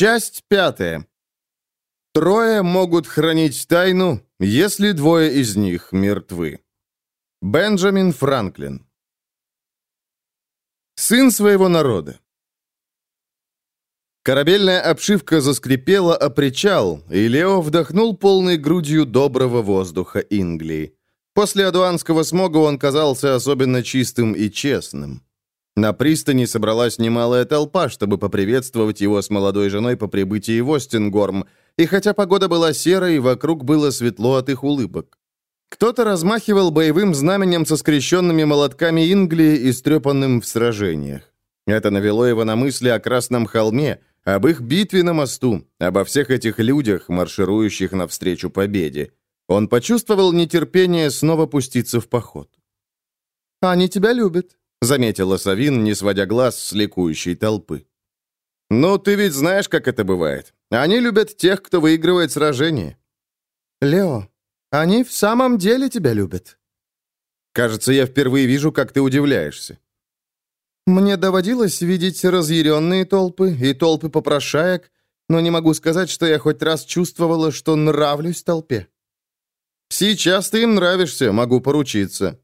Часть пятая. Трое могут хранить тайну, если двое из них мертвы. Бенджамин Франклин. Сын своего народа. Корабельная обшивка заскрипела о причал, и Лео вдохнул полной грудью доброго воздуха Инглии. После адуанского смога он казался особенно чистым и честным. На пристани собралась немалая толпа, чтобы поприветствовать его с молодой женой по прибытии в Остингорм, и хотя погода была серой, вокруг было светло от их улыбок. Кто-то размахивал боевым знаменем со скрещенными молотками Инглии и стрепанным в сражениях. Это навело его на мысли о Красном холме, об их битве на мосту, обо всех этих людях, марширующих навстречу победе. Он почувствовал нетерпение снова пуститься в поход. «Они тебя любят», — заметила Савин, не сводя глаз с ликующей толпы. «Ну, ты ведь знаешь, как это бывает. Они любят тех, кто выигрывает сражение». «Лео, они в самом деле тебя любят». «Кажется, я впервые вижу, как ты удивляешься». Мне доводилось видеть разъяренные толпы и толпы попрошаек, но не могу сказать, что я хоть раз чувствовала, что нравлюсь толпе. Сейчас ты им нравишься, могу поручиться.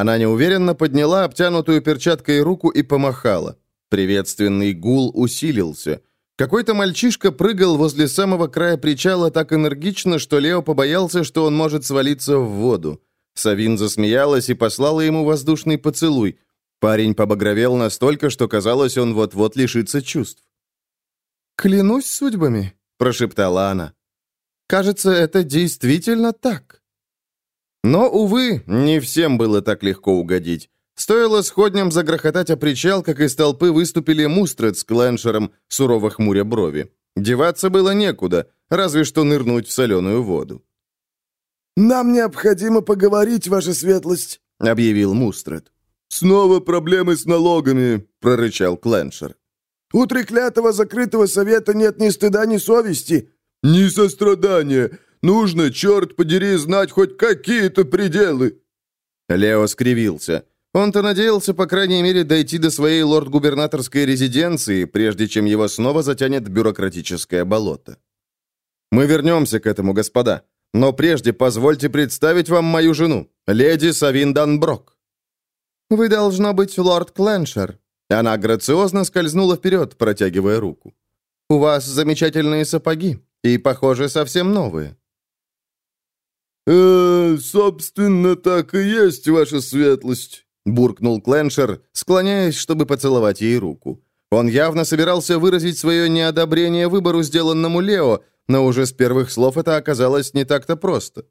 Она неуверенно подняла обтянутую перчаткой руку и помахала. Приветственный гул усилился. Какой-то мальчишка прыгал возле самого края причала так энергично, что Лео побоялся, что он может свалиться в воду. Савин засмеялась и послала ему воздушный поцелуй – Парень побагровел настолько, что казалось, он вот-вот лишится чувств. «Клянусь судьбами», — прошептала она. «Кажется, это действительно так». Но, увы, не всем было так легко угодить. Стоило сходням загрохотать о причал, как из толпы выступили Мустред с Кленшером, сурово хмуря брови. Деваться было некуда, разве что нырнуть в соленую воду. «Нам необходимо поговорить, ваша светлость», — объявил Мустред. «Снова проблемы с налогами», — прорычал Кленшер. «У треклятого закрытого совета нет ни стыда, ни совести». «Ни сострадания. Нужно, черт подери, знать хоть какие-то пределы». Лео скривился. Он-то надеялся, по крайней мере, дойти до своей лорд-губернаторской резиденции, прежде чем его снова затянет бюрократическое болото. «Мы вернемся к этому, господа. Но прежде позвольте представить вам мою жену, леди Савин Данброк». «Вы, должно быть, лорд Кленшер». Она грациозно скользнула вперед, протягивая руку. «У вас замечательные сапоги, и, похоже, совсем новые». «Э, собственно, так и есть, ваша светлость», — буркнул Кленшер, склоняясь, чтобы поцеловать ей руку. Он явно собирался выразить свое неодобрение выбору, сделанному Лео, но уже с первых слов это оказалось не так-то просто.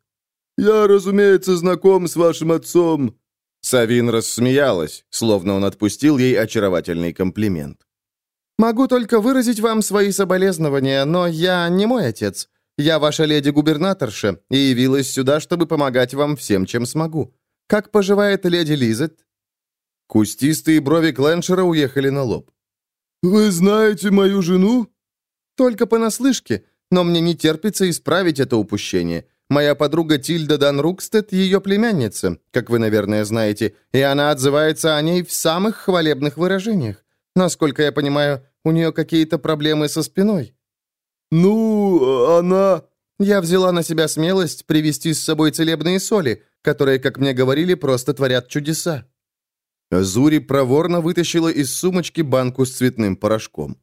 «Я, разумеется, знаком с вашим отцом. Савин рассмеялась, словно он отпустил ей очаровательный комплимент. «Могу только выразить вам свои соболезнования, но я не мой отец. Я ваша леди-губернаторша и явилась сюда, чтобы помогать вам всем, чем смогу. Как поживает леди Лизет?» Кустистые брови Кленшера уехали на лоб. «Вы знаете мою жену?» «Только понаслышке, но мне не терпится исправить это упущение. Моя подруга Тильда Дан Рукстед – ее племянница, как вы, наверное, знаете, и она отзывается о ней в самых хвалебных выражениях. Насколько я понимаю, у нее какие-то проблемы со спиной». «Ну, она...» Я взяла на себя смелость привезти с собой целебные соли, которые, как мне говорили, просто творят чудеса. Зури проворно вытащила из сумочки банку с цветным порошком.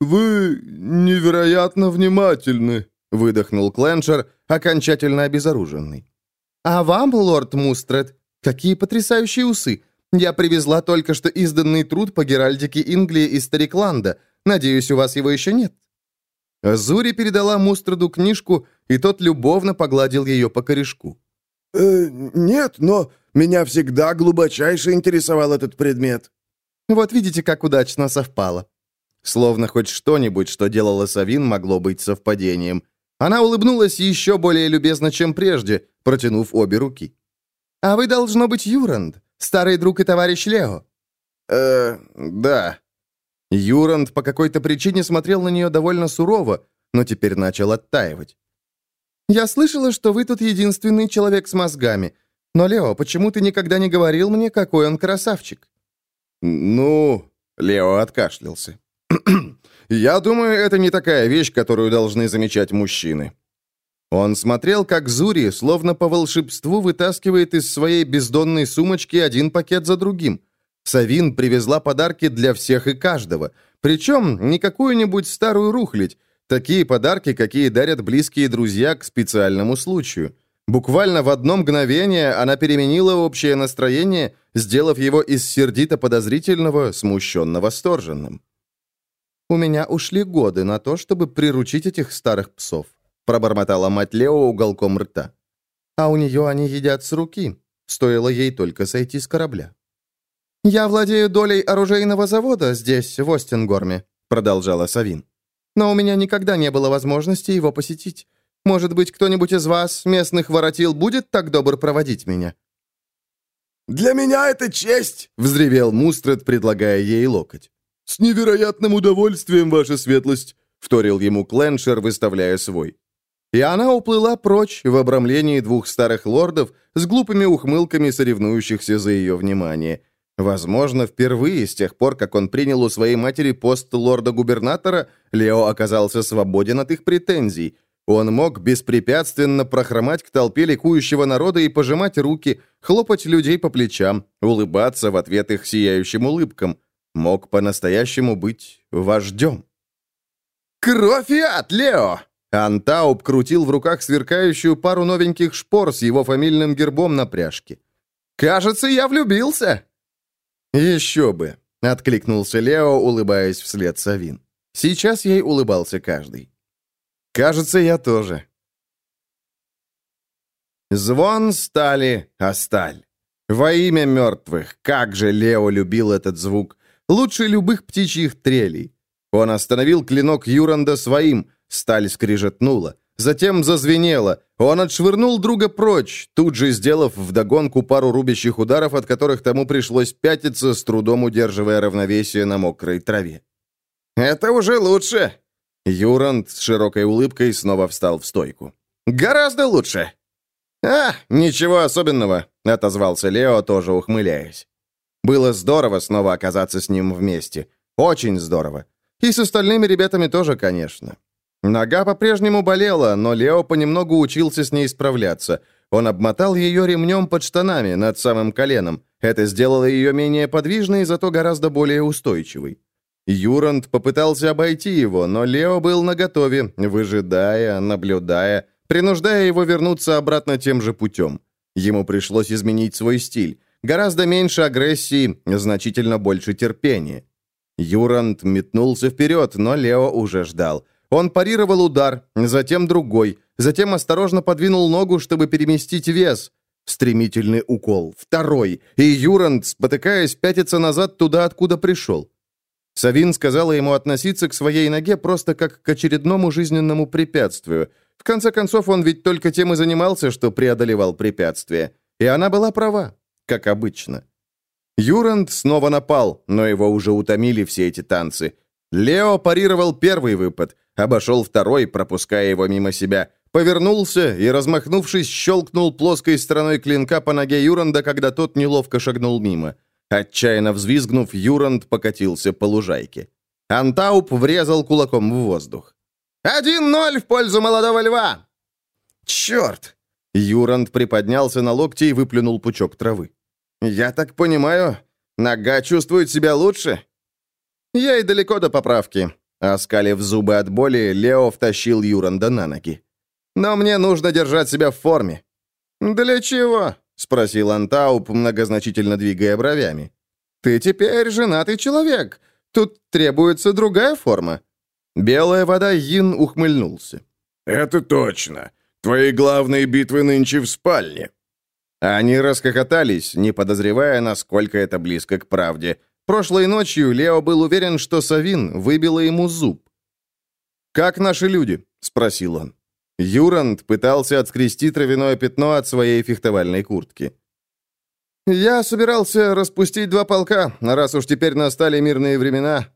«Вы невероятно внимательны», — выдохнул Кленшер, окончательно обезоруженный. «А вам, лорд Мустред, какие потрясающие усы! Я привезла только что изданный труд по геральдике Инглии и Старикланда. Надеюсь, у вас его еще нет». Зури передала Мустреду книжку, и тот любовно погладил ее по корешку. «Э, «Нет, но меня всегда глубочайше интересовал этот предмет». «Вот видите, как удачно совпало». Словно хоть что-нибудь, что делала Савин, могло быть совпадением – она улыбнулась еще более любезно, чем прежде, протянув обе руки. «А вы, должно быть, Юранд, старый друг и товарищ Лео». «Э, да». Юранд по какой-то причине смотрел на нее довольно сурово, но теперь начал оттаивать. «Я слышала, что вы тут единственный человек с мозгами. Но, Лео, почему ты никогда не говорил мне, какой он красавчик?» «Ну...» — Лео откашлялся. Я думаю, это не такая вещь, которую должны замечать мужчины». Он смотрел, как Зури, словно по волшебству, вытаскивает из своей бездонной сумочки один пакет за другим. Савин привезла подарки для всех и каждого. Причем не какую-нибудь старую рухлядь. Такие подарки, какие дарят близкие друзья к специальному случаю. Буквально в одно мгновение она переменила общее настроение, сделав его из сердито-подозрительного смущенно восторженным. «У меня ушли годы на то, чтобы приручить этих старых псов пробормотала мать Лео уголком рта. А у нее они едят с руки. Стоило ей только сойти с корабля. «Я владею долей оружейного завода здесь, в Остингорме», продолжала Савин. «Но у меня никогда не было возможности его посетить. Может быть, кто-нибудь из вас, местных воротил, будет так добр проводить меня?» «Для меня это честь!» — взревел Мустред, предлагая ей локоть. «С невероятным удовольствием, ваша светлость!» — вторил ему Кленшер, выставляя свой. И она уплыла прочь в обрамлении двух старых лордов с глупыми ухмылками соревнующихся за ее внимание. Возможно, впервые с тех пор, как он принял у своей матери пост лорда-губернатора, Лео оказался свободен от их претензий. Он мог беспрепятственно прохромать к толпе ликующего народа и пожимать руки, хлопать людей по плечам, улыбаться в ответ их сияющим улыбкам. Мог по-настоящему быть вождем. «Кровь и ад, Лео!» Антауп крутил в руках сверкающую пару новеньких шпор с его фамильным гербом на пряжке. «Кажется, я влюбился!» «Еще бы!» — откликнулся Лео, улыбаясь вслед Савин. Сейчас ей улыбался каждый. «Кажется, я тоже». Звон стали, а сталь. Во имя мертвых, как же Лео любил этот звук. Лучше любых птичьих трелей. Он остановил клинок Юранда своим, Сталь скрижетнула. Затем зазвенела. Он отшвырнул друга прочь, тут же сделав вдогонку пару рубящих ударов, от которых тому пришлось пятиться, с трудом удерживая равновесие на мокрой траве. «Это уже лучше!» Юранд с широкой улыбкой снова встал в стойку. «Гораздо лучше!» «А, ничего особенного», — отозвался Лео, тоже ухмыляясь. Было здорово снова оказаться с ним вместе. Очень здорово. И с остальными ребятами тоже, конечно. Нога по-прежнему болела, но Лео понемногу учился с ней справляться. Он обмотал ее ремнем под штанами над самым коленом. Это сделало ее менее подвижной, зато гораздо более устойчивой. Юранд попытался обойти его, но Лео был наготове, выжидая, наблюдая, принуждая его вернуться обратно тем же путем. Ему пришлось изменить свой стиль. Гораздо меньше агрессии, значительно больше терпения. Юранд метнулся вперед, но Лео уже ждал. Он парировал удар, затем другой, затем осторожно подвинул ногу, чтобы переместить вес. Стремительный укол, второй, и Юранд, спотыкаясь, пятится назад туда, откуда пришел. Савин сказала ему относиться к своей ноге просто как к очередному жизненному препятствию. В конце концов, он ведь только тем и занимался, что преодолевал препятствия. И она была права, как обычно. Юранд снова напал, но его уже утомили все эти танцы. Лео парировал первый выпад, обошел второй, пропуская его мимо себя, повернулся и, размахнувшись, щелкнул плоской стороной клинка по ноге Юранда, когда тот неловко шагнул мимо. Отчаянно взвизгнув, Юранд покатился по лужайке. Антауп врезал кулаком в воздух. «Один ноль в пользу молодого льва!» «Черт!» Юранд приподнялся на локте и выплюнул пучок травы. «Я так понимаю, нога чувствует себя лучше?» «Я и далеко до поправки». Оскалив зубы от боли, Лео втащил Юранда на ноги. «Но мне нужно держать себя в форме». «Для чего?» — спросил Антауп, многозначительно двигая бровями. «Ты теперь женатый человек. Тут требуется другая форма». Белая вода Йин ухмыльнулся. «Это точно. Твои главные битвы нынче в спальне». Они расхохотались, не подозревая, насколько это близко к правде. Прошлой ночью Лео был уверен, что Савин выбила ему зуб. «Как наши люди?» — спросил он. Юранд пытался отскрести травяное пятно от своей фехтовальной куртки. «Я собирался распустить два полка, раз уж теперь настали мирные времена».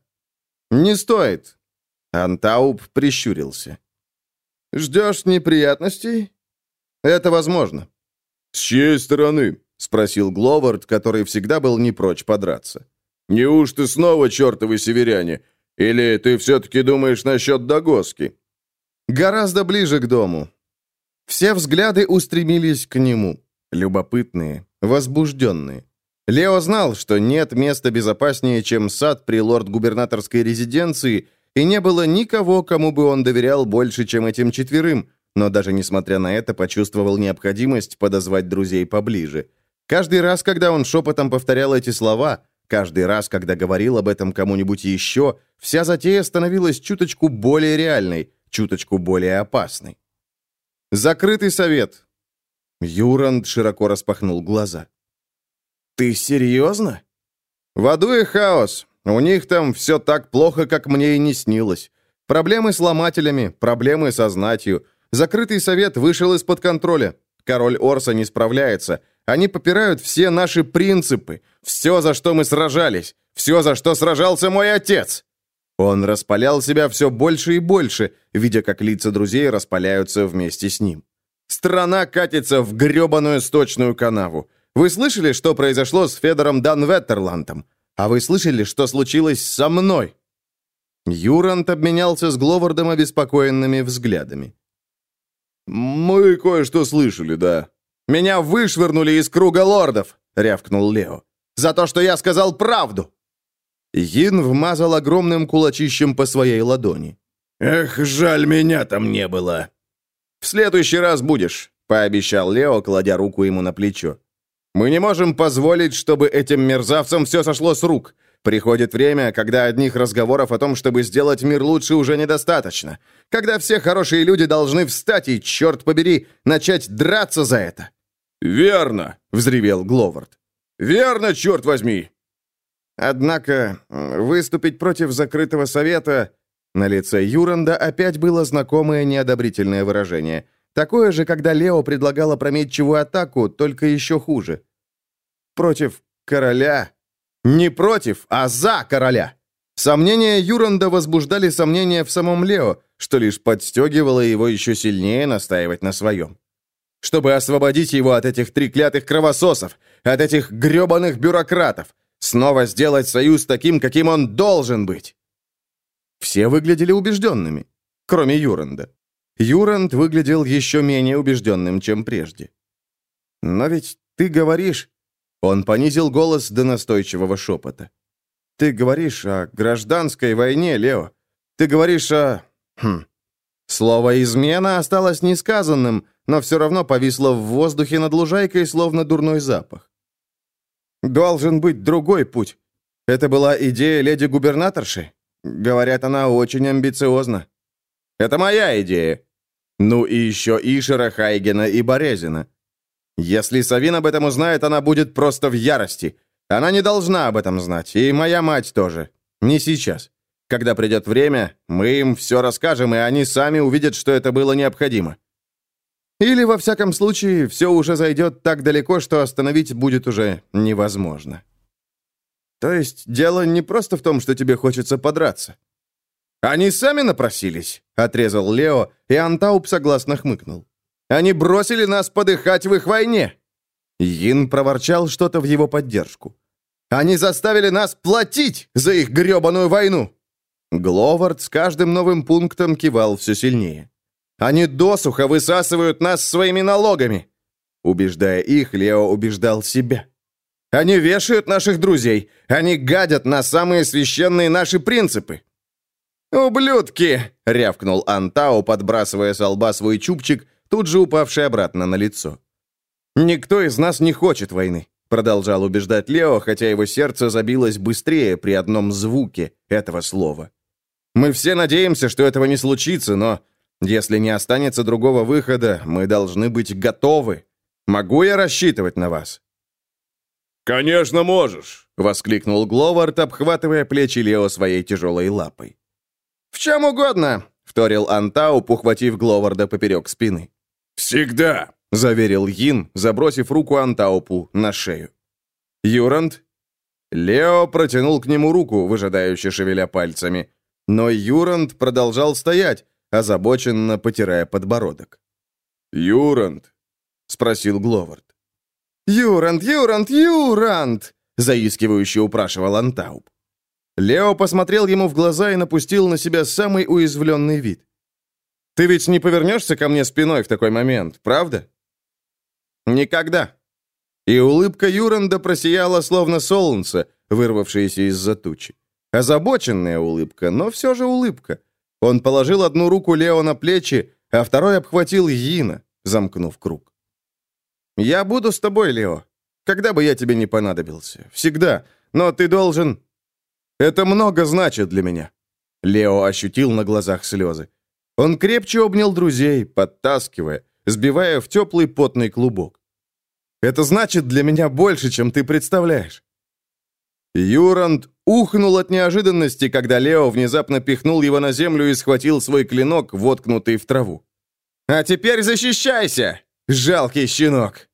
«Не стоит». Антауп прищурился. «Ждешь неприятностей?» «Это возможно». «С чьей стороны?» — спросил Гловард, который всегда был не прочь подраться. Неужто снова чертовы северяне? Или ты все-таки думаешь насчет Дагоски?» «Гораздо ближе к дому». Все взгляды устремились к нему, любопытные, возбужденные. Лео знал, что нет места безопаснее, чем сад при лорд-губернаторской резиденции, и не было никого, кому бы он доверял больше, чем этим четверым, но даже несмотря на это почувствовал необходимость подозвать друзей поближе. Каждый раз, когда он шепотом повторял эти слова, каждый раз, когда говорил об этом кому-нибудь еще, вся затея становилась чуточку более реальной, чуточку более опасной. «Закрытый совет!» Юранд широко распахнул глаза. «Ты серьезно?» «В аду и хаос. У них там все так плохо, как мне и не снилось. Проблемы с ломателями, проблемы со знатью. Закрытый совет вышел из-под контроля. Король Орса не справляется. Они попирают все наши принципы. Все, за что мы сражались. Все, за что сражался мой отец. Он распалял себя все больше и больше, видя, как лица друзей распаляются вместе с ним. Страна катится в гребаную сточную канаву. Вы слышали, что произошло с Федором Данветтерландом? А вы слышали, что случилось со мной?» Юрант обменялся с Гловардом обеспокоенными взглядами. «Мы кое-что слышали, да». «Меня вышвырнули из круга лордов!» — рявкнул Лео. «За то, что я сказал правду!» Йин вмазал огромным кулачищем по своей ладони. «Эх, жаль, меня там не было!» «В следующий раз будешь», — пообещал Лео, кладя руку ему на плечо. «Мы не можем позволить, чтобы этим мерзавцам все сошло с рук. Приходит время, когда одних разговоров о том, чтобы сделать мир лучше, уже недостаточно. Когда все хорошие люди должны встать и, черт побери, начать драться за это». «Верно!» — взревел Гловард. «Верно, черт возьми!» Однако выступить против закрытого совета... На лице Юранда опять было знакомое неодобрительное выражение. Такое же, когда Лео предлагал опрометчивую атаку, только еще хуже. Против короля не против, а за короля. Сомнения Юранда возбуждали сомнения в самом Лео, что лишь подстегивало его еще сильнее настаивать на своем. Чтобы освободить его от этих треклятых кровососов, от этих гребаных бюрократов, снова сделать союз таким, каким он должен быть. Все выглядели убежденными, кроме Юранда. Юранд выглядел еще менее убежденным, чем прежде. «Но ведь ты говоришь...» Он понизил голос до настойчивого шепота. «Ты говоришь о гражданской войне, Лео. Ты говоришь о...» хм. Слово «измена» осталось несказанным, но все равно повисло в воздухе над лужайкой, словно дурной запах. «Должен быть другой путь. Это была идея леди-губернаторши. Говорят, она очень амбициозна. Это моя идея. Ну и еще Ишера, Хайгена и Борезина. Если Савин об этом узнает, она будет просто в ярости. Она не должна об этом знать, и моя мать тоже. Не сейчас. Когда придет время, мы им все расскажем, и они сами увидят, что это было необходимо. Или, во всяком случае, все уже зайдет так далеко, что остановить будет уже невозможно. То есть дело не просто в том, что тебе хочется подраться. Они сами напросились, отрезал Лео, и Антауп согласно хмыкнул. Они бросили нас подыхать в их войне!» Йин проворчал что-то в его поддержку. «Они заставили нас платить за их гребаную войну!» Гловард с каждым новым пунктом кивал все сильнее. «Они досуха высасывают нас своими налогами!» Убеждая их, Лео убеждал себя. «Они вешают наших друзей! Они гадят на самые священные наши принципы!» «Ублюдки!» — рявкнул Антау, подбрасывая с лба свой чубчик тут же упавший обратно на лицо. «Никто из нас не хочет войны», — продолжал убеждать Лео, хотя его сердце забилось быстрее при одном звуке этого слова. «Мы все надеемся, что этого не случится, но если не останется другого выхода, мы должны быть готовы. Могу я рассчитывать на вас?» «Конечно можешь!» — воскликнул Гловард, обхватывая плечи Лео своей тяжелой лапой. «В чем угодно!» — вторил Антау, ухватив Гловарда поперек спины. «Всегда!» — заверил Йин, забросив руку Антаупу на шею. «Юрант?» Лео протянул к нему руку, выжидающе шевеля пальцами. Но Юрант продолжал стоять, озабоченно потирая подбородок. «Юрант?» — спросил Гловард. «Юрант, Юрант, Юрант!» — заискивающе упрашивал Антауп. Лео посмотрел ему в глаза и напустил на себя самый уязвленный вид. «Ты ведь не повернешься ко мне спиной в такой момент, правда?» «Никогда». И улыбка Юранда просияла, словно солнце, вырвавшееся из-за тучи. Озабоченная улыбка, но все же улыбка. Он положил одну руку Лео на плечи, а второй обхватил Йина, замкнув круг. «Я буду с тобой, Лео, когда бы я тебе не понадобился. Всегда. Но ты должен...» «Это много значит для меня». Лео ощутил на глазах слезы. Он крепче обнял друзей, подтаскивая, сбивая в теплый потный клубок. «Это значит для меня больше, чем ты представляешь». Юранд ухнул от неожиданности, когда Лео внезапно пихнул его на землю и схватил свой клинок, воткнутый в траву. «А теперь защищайся, жалкий щенок!»